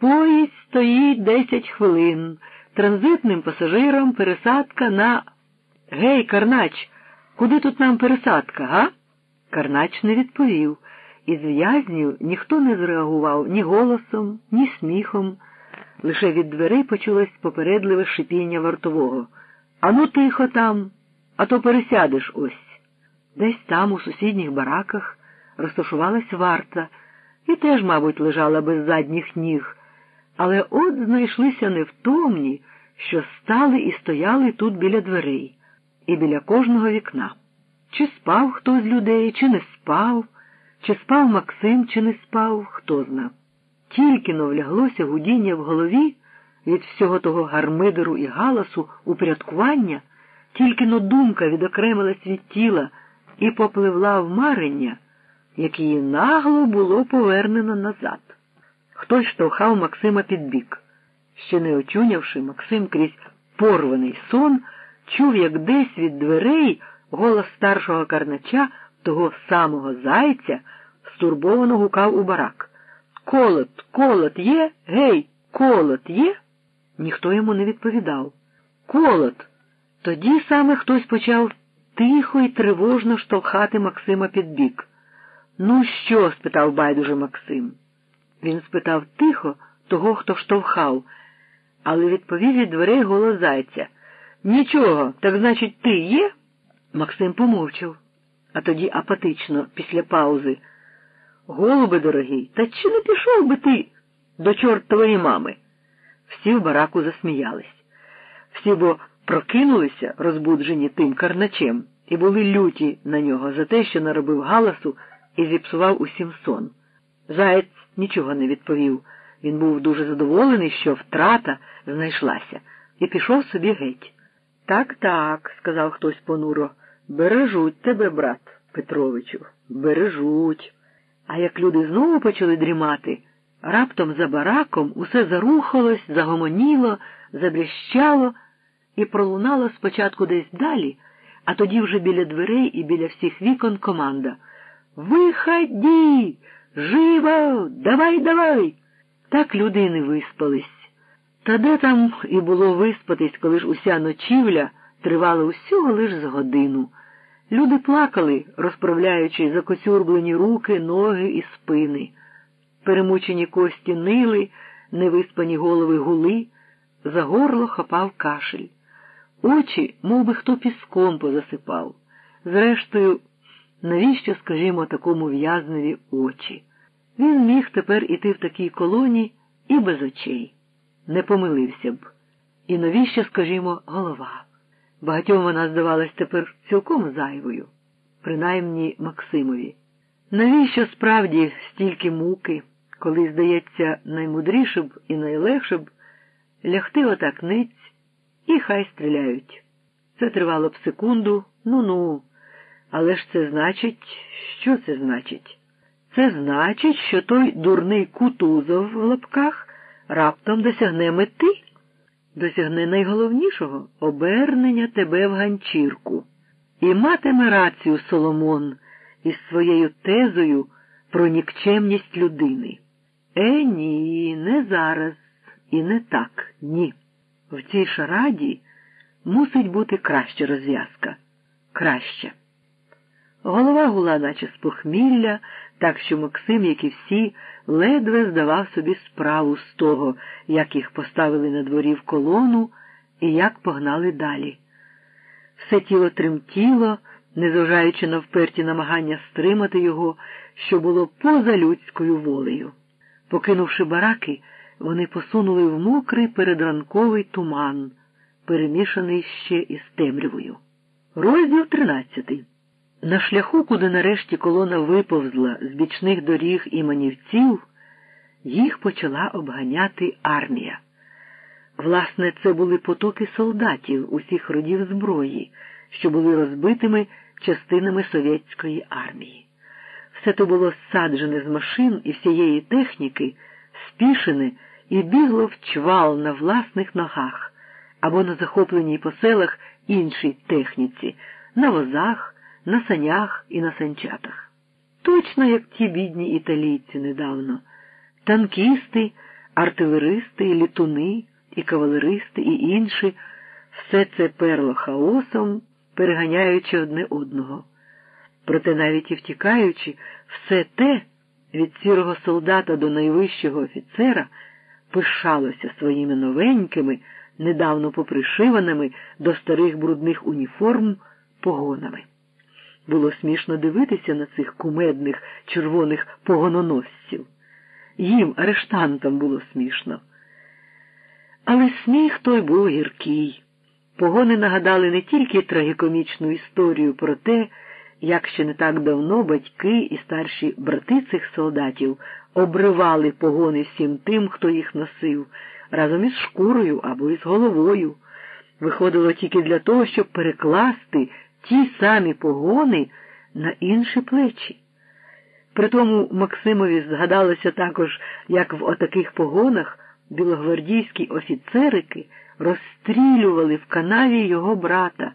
Поїзд стоїть десять хвилин. Транзитним пасажирам пересадка на. Гей, Карнач, куди тут нам пересадка, га? Карнач не відповів. Із в'язнів ніхто не зреагував ні голосом, ні сміхом. Лише від дверей почулось попередливе шипіння вартового. Ану тихо там, а то пересядеш ось. Десь там, у сусідніх бараках, розташувалась варта і теж, мабуть, лежала без задніх ніг. Але от знайшлися невтомні, що стали і стояли тут біля дверей, і біля кожного вікна. Чи спав хто з людей, чи не спав, чи спав Максим, чи не спав, хто зна. Тільки но вляглося гудіння в голові від всього того гармидеру і галасу, упорядкування, тільки но думка відокремилась від тіла і попливла в марення, як її нагло було повернено назад. Хтось штовхав Максима під бік. Ще не очунявши, Максим крізь порваний сон, чув, як десь від дверей голос старшого карнача, того самого зайця, стурбовано гукав у барак. Колот, колот є? Гей, колот є? Ніхто йому не відповідав. Колот. Тоді саме хтось почав тихо і тривожно штовхати Максима під бік. Ну, що? спитав байдуже Максим. Він спитав тихо того, хто штовхав, але відповів від дверей голос зайця. Нічого, так значить, ти є? Максим помовчав, а тоді апатично, після паузи. Голуби дорогий, та чи не пішов би ти до чортової мами? Всі в бараку засміялись. Всі бо прокинулися, розбуджені тим карначем, і були люті на нього за те, що наробив галасу і зіпсував усім сон. Заєць нічого не відповів. Він був дуже задоволений, що втрата знайшлася, і пішов собі геть. Так, так, сказав хтось понуро, бережуть тебе, брат Петровичу, бережуть. А як люди знову почали дрімати, раптом за бараком усе зарухалось, загомоніло, забрящало і пролунало спочатку десь далі, а тоді вже біля дверей і біля всіх вікон команда. Виході! Живо! Давай, давай! Так люди не виспались. Та де там і було виспатись, коли ж уся ночівля тривала усього лиш з годину. Люди плакали, розправляючи закоцюрблені руки, ноги і спини. Перемучені кості нили, невиспані голови гули, за горло хапав кашель. Очі, мов би хто піском позасипав. Зрештою, навіщо, скажімо, такому в'язневі очі? Він міг тепер іти в такій колоні і без очей. Не помилився б. І навіщо, скажімо, голова? Багатьом вона здавалась тепер цілком зайвою, принаймні Максимові. Навіщо справді стільки муки, коли, здається, наймудріше б і найлегше б лягти отак ниць і хай стріляють. Це тривало б секунду, ну-ну, але ж це значить, що це значить? Це значить, що той дурний кутузов в лапках раптом досягне мети досягне найголовнішого обернення тебе в ганчірку. І матиме рацію Соломон із своєю тезою про нікчемність людини. Е, ні, не зараз і не так, ні. В цій шараді мусить бути краща розв'язка. Краща. Голова гула, наче з похмілля, так що Максим, як і всі, ледве здавав собі справу з того, як їх поставили на дворі в колону і як погнали далі. Все тіло тремтіло, незважаючи на вперті намагання стримати його, що було поза людською волею. Покинувши бараки, вони посунули в мокрий передранковий туман, перемішаний ще із темрявою. Розділ тринадцятий. На шляху, куди нарешті колона виповзла з бічних доріг і манівців, їх почала обганяти армія. Власне, це були потоки солдатів усіх родів зброї, що були розбитими частинами совєтської армії. Все то було саджене з машин і всієї техніки, спішене і бігло в чвал на власних ногах або на захопленій по селах іншій техніці, на возах на санях і на санчатах. Точно як ті бідні італійці недавно, танкісти артилеристи, і літуни, і кавалеристи, і інші, все це перло хаосом, переганяючи одне одного. Проте навіть і втікаючи, все те від сірого солдата до найвищого офіцера пишалося своїми новенькими, недавно попришиваними до старих брудних уніформ погонами. Було смішно дивитися на цих кумедних червоних погононосців. Їм, арештантам, було смішно. Але сміх той був гіркий. Погони нагадали не тільки трагікомічну історію про те, як ще не так давно батьки і старші брати цих солдатів обривали погони всім тим, хто їх носив, разом із шкурою або із головою. Виходило тільки для того, щоб перекласти ті самі погони на інші плечі. Притому Максимові згадалося також, як в отаких погонах білогвардійські офіцерики розстрілювали в канаві його брата,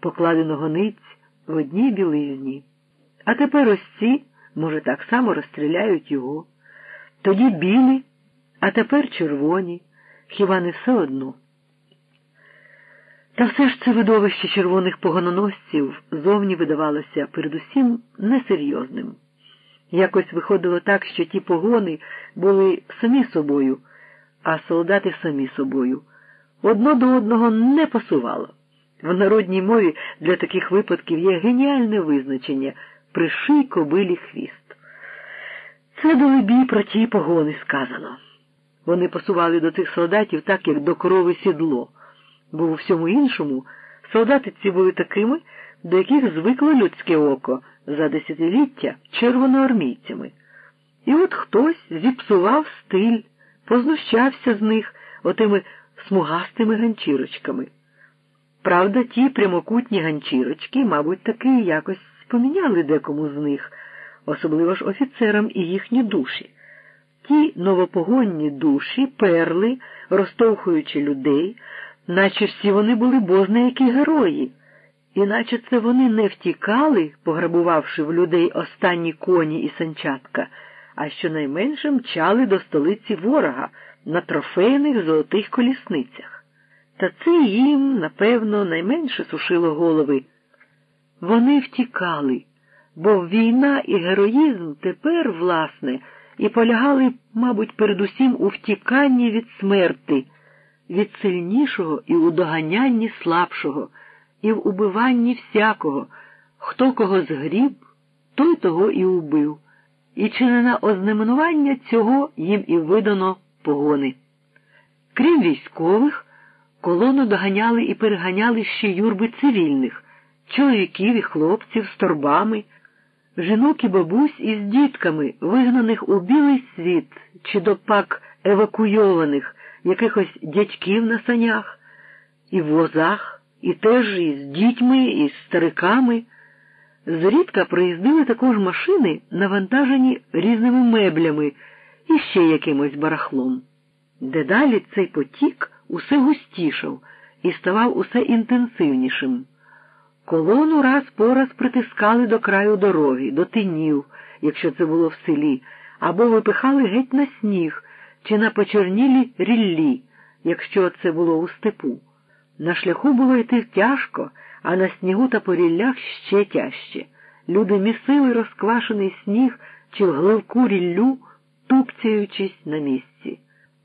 покладеного ниць в одній білизні. А тепер ось ці, може, так само розстріляють його. Тоді білі, а тепер червоні, хіба не все одно. Та все ж це видовище червоних погононосців зовні видавалося передусім несерйозним. Якось виходило так, що ті погони були самі собою, а солдати самі собою. Одно до одного не пасувало. В народній мові для таких випадків є геніальне визначення приший кобилі хвіст. Це до лебі про ті погони сказано. Вони пасували до цих солдатів так, як до корови сідло бо у всьому іншому солдати ці були такими, до яких звикло людське око за десятиліття червоноармійцями. І от хтось зіпсував стиль, познущався з них отими смугастими ганчірочками. Правда, ті прямокутні ганчірочки, мабуть, таки якось поміняли декому з них, особливо ж офіцерам і їхні душі. Ті новопогонні душі перли, розтовхуючи людей, наче всі вони були бозна які герої, іначе це вони не втікали, пограбувавши в людей останні коні і санчатка, а щонайменше мчали до столиці ворога на трофейних золотих колісницях. Та це їм, напевно, найменше сушило голови. Вони втікали, бо війна і героїзм тепер, власне, і полягали, мабуть, передусім у втіканні від смерти від сильнішого і у доганянні слабшого, і в убиванні всякого, хто кого згріб, той того і убив, і чи не на ознаменування цього їм і видано погони. Крім військових, колону доганяли і переганяли ще юрби цивільних, чоловіків і хлопців з торбами, жінок і бабусь із дітками, вигнаних у білий світ чи допак евакуйованих якихось дядьків на санях, і в возах, і теж із дітьми, і з стариками. Зрідка приїздили також машини, навантажені різними меблями і ще якимось барахлом. Дедалі цей потік усе густішав і ставав усе інтенсивнішим. Колону раз по раз притискали до краю дороги, до тинів, якщо це було в селі, або випихали геть на сніг, чи на почорнілі ріллі, якщо це було у степу. На шляху було йти тяжко, а на снігу та по ріллях ще тяжче. Люди місили розквашений сніг чи гливку ріллю, тупцяючись на місці.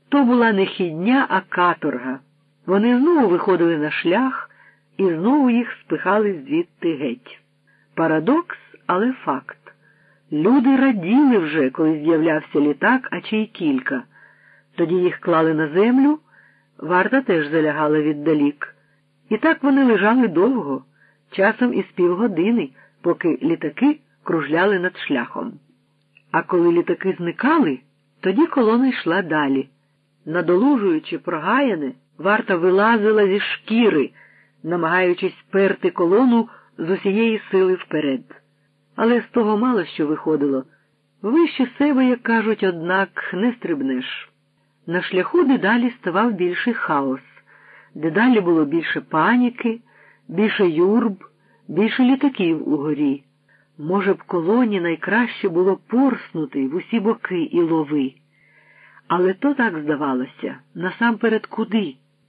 То була не хідня, а каторга. Вони знову виходили на шлях і знову їх спихали звідти геть. Парадокс, але факт. Люди раділи вже, коли з'являвся літак, а чи й кілька. Тоді їх клали на землю, варта теж залягала віддалік. І так вони лежали довго, часом із півгодини, поки літаки кружляли над шляхом. А коли літаки зникали, тоді колона йшла далі. Надолужуючи прогаяне, варта вилазила зі шкіри, намагаючись перти колону з усієї сили вперед. Але з того мало що виходило. Вище себе, як кажуть, однак, не стрибнеш. На шляху дедалі ставав більший хаос, дедалі було більше паніки, більше юрб, більше літаків угорі. Може б, колоні найкраще було порснути в усі боки і лови. Але то так здавалося, насамперед куди?